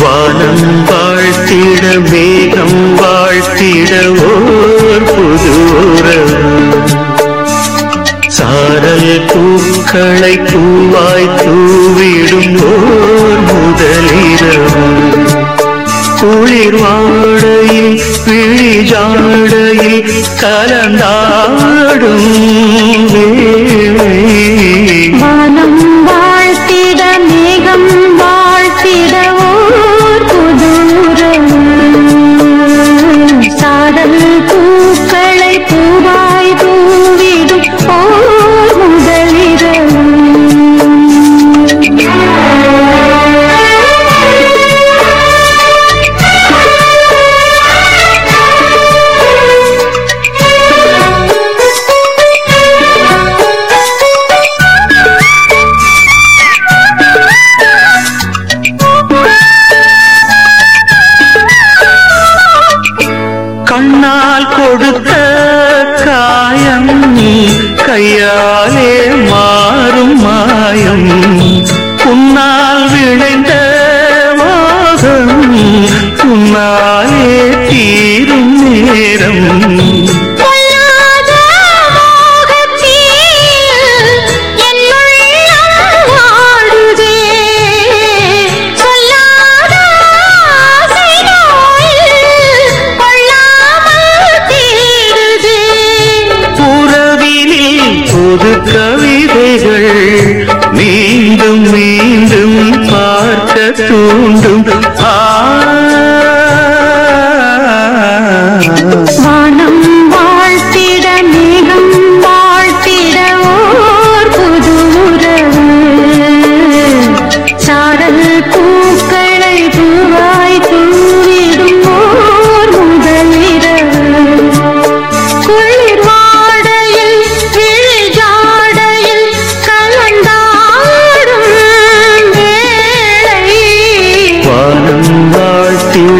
வானம் வாழ்த்திட மேகம் வாழ்த்திட ஓர் புது சாரல் பூக்களை பூவாய் தூவிடும் ஓர் முதலிரம். குளிர் வாடையில் விழி ஜாடையில் கலந்தாடும் வேலை கண்ணால் கொடுத்த காயம் கையாலே மாறும் மாயம் உன்னால் விளைந்த புது கவிதைகள் மீண்டும் மீண்டும் பார்க்க தூண்டும்.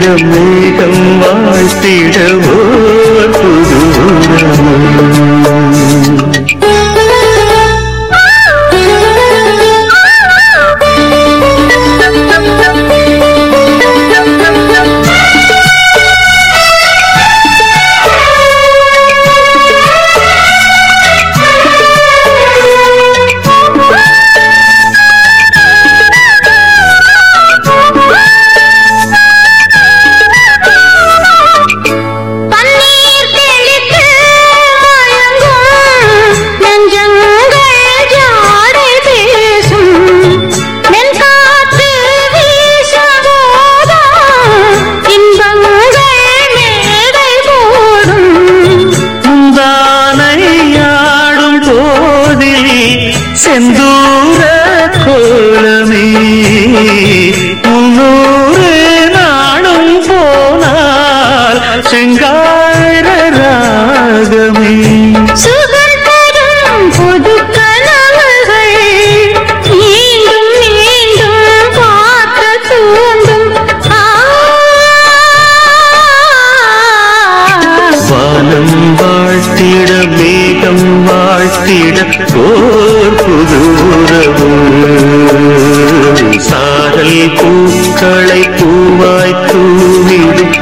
வாழ்த்திட மேகம் வாழ்த்திடவோ? செந்தூர கோலமே முன்னூறு நாடும் போனால் செங்கார ராகமே. வானம் வாழ்த்திட மேகம் வாழ்த்திட ஓர் பூக்களை பூவாய் தூவிடும்